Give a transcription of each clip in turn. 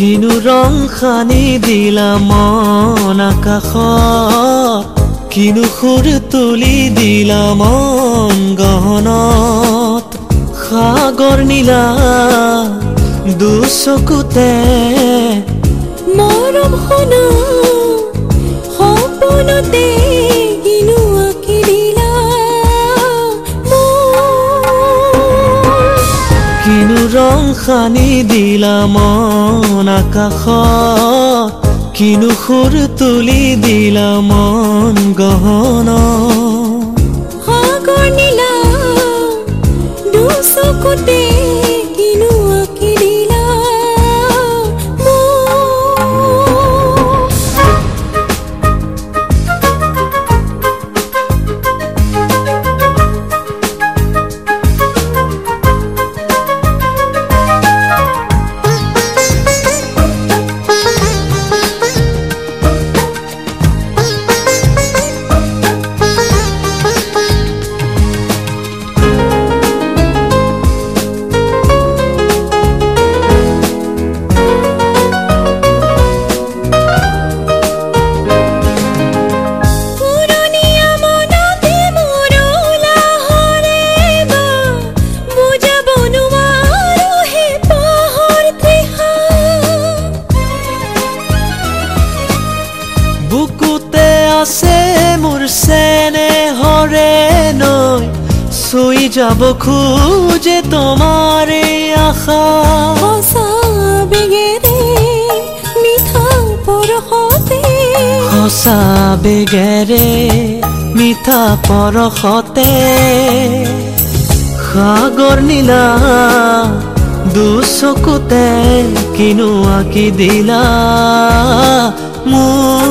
কিনো ৰং সানি দিলা মন আকাশত? কিনো সুৰ তুলি দিলা মন গহনত? সাগৰ নীলা দুচকুতে মৰম সপোনতে ৰং সানি দিলা মন আকাশত কিনো সুৰ তুলি দিলা মন গহনত আছে মোৰ চেনেহৰে নৈ চুই যাব খোজে তোমাৰে আশা। সঁচা বেগেৰে মিঠা পৰশতে সঁচা বেগেৰে মিঠা পৰশতে সাগৰ নীলা দুচকুতে কিনো আঁকি দিলা মোৰ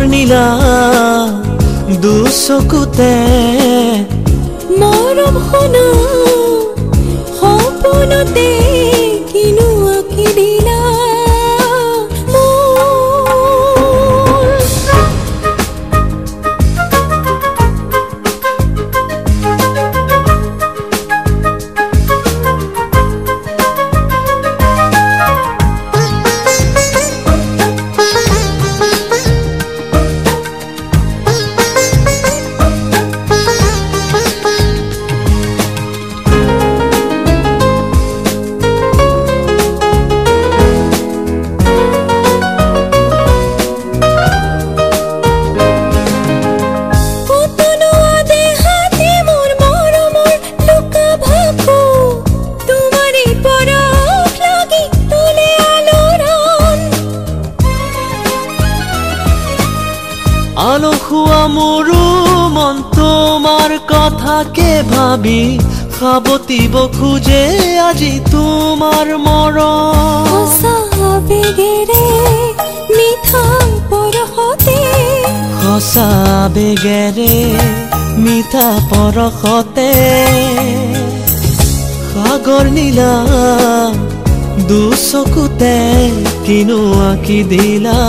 সাগৰ নীলা দুচকুতে মৰম শুনা সপোনতে তোমাৰ কথাকে ভাবি? সাৱটিব খোজে আজি তোমাৰ মৰম সঁচা বেগেৰে মিঠা পৰশতে সঁচা বেগেৰে মিঠা পৰশতে সাগৰ নীলা দুচকুতে কিনো আঁকি দিলা